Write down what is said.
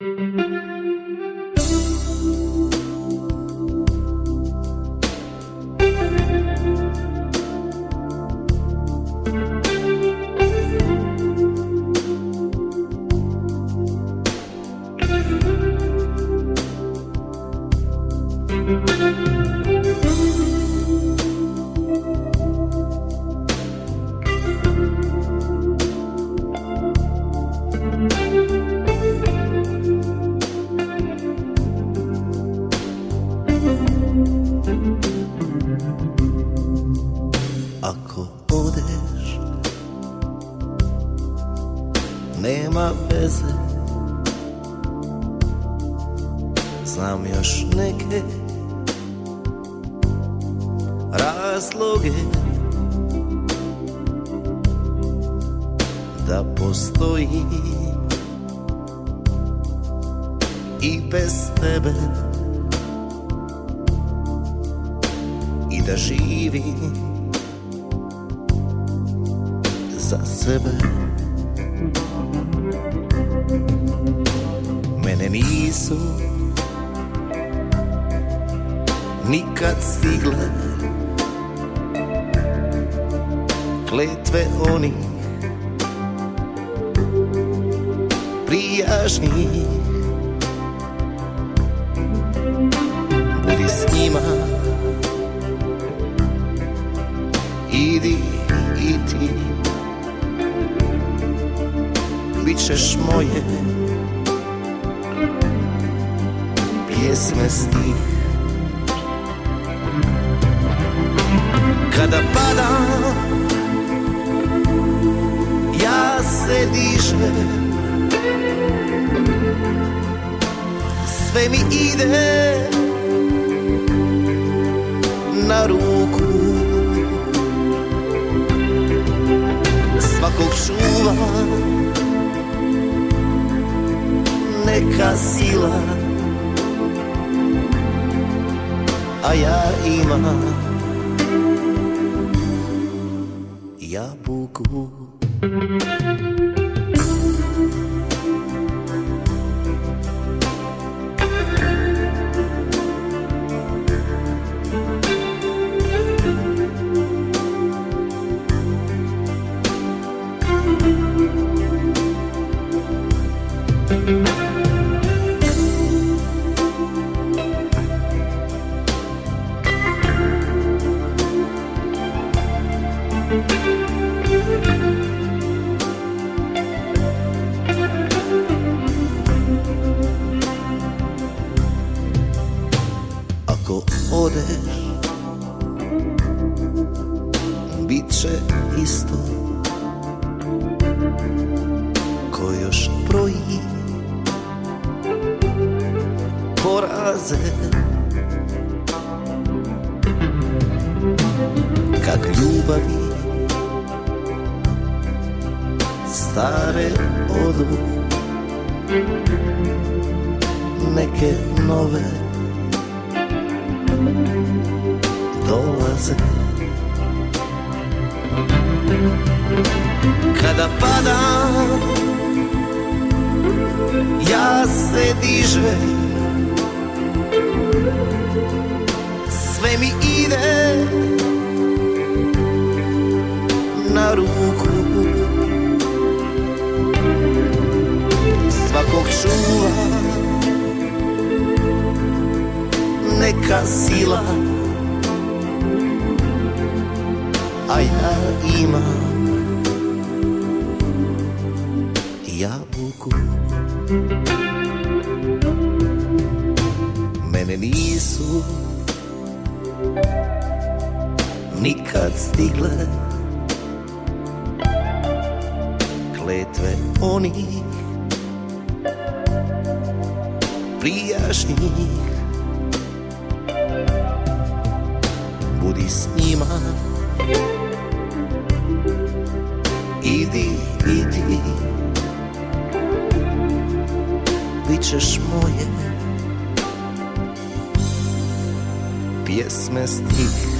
Música Odeš Nema veze. Znam još neke Razloge Da postoji I bez tebe. I da živim za sebe. Mene nisu nikad stigle. Kletve oni prijažni Budi s njima. Idi i ti bit ćeš moje pjesme stih. Kada padam ja se dižem. Sve mi ide na ruku. Svakog čuvam neka sila A ja imam jabuku Ako odeš. Bit će isto Ko još broji. Poraze. Kak ljubavi Stare odu. Neke nove dolaze Kada padam Ja se dižem. Sve mi ide neka sila. A ja imam jabuku. Mene nisu nikad stigle. Kletve onih prijašnjih budi s njima. Idi, idi. Bit ćeš moje. Pjesme stih